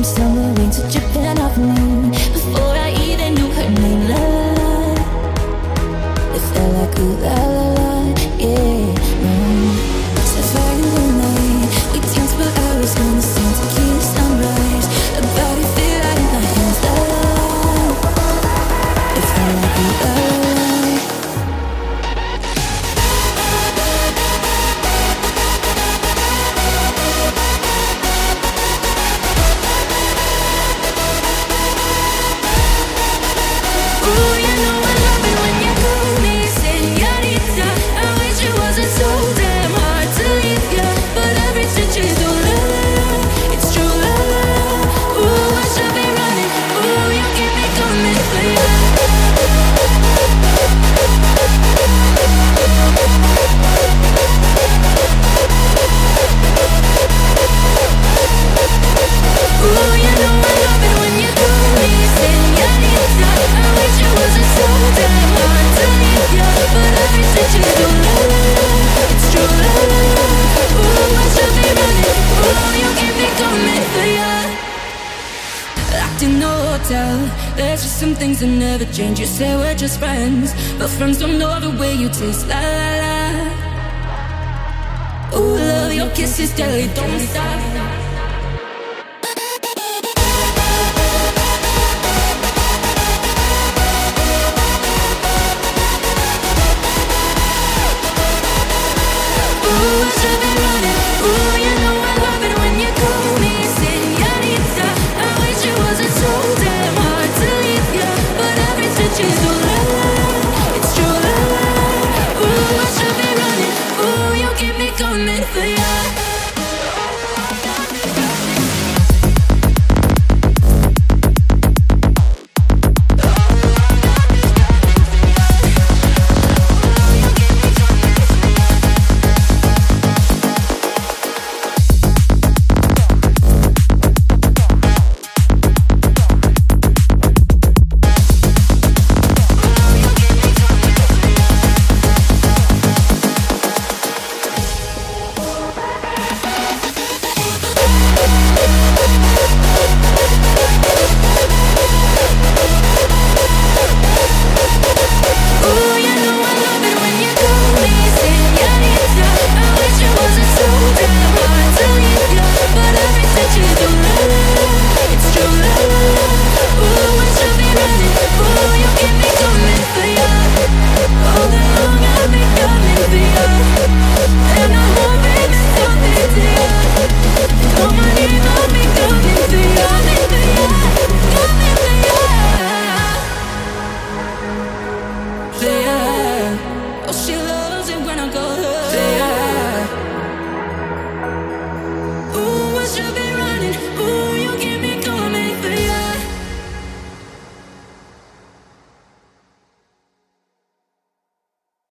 I'm stumbling to Japan off me. There's just some things that never change. You say we're just friends, but friends don't know the way you taste. La la la. Ooh, love your kisses, jelly, don't stop. I'm coming for you. you love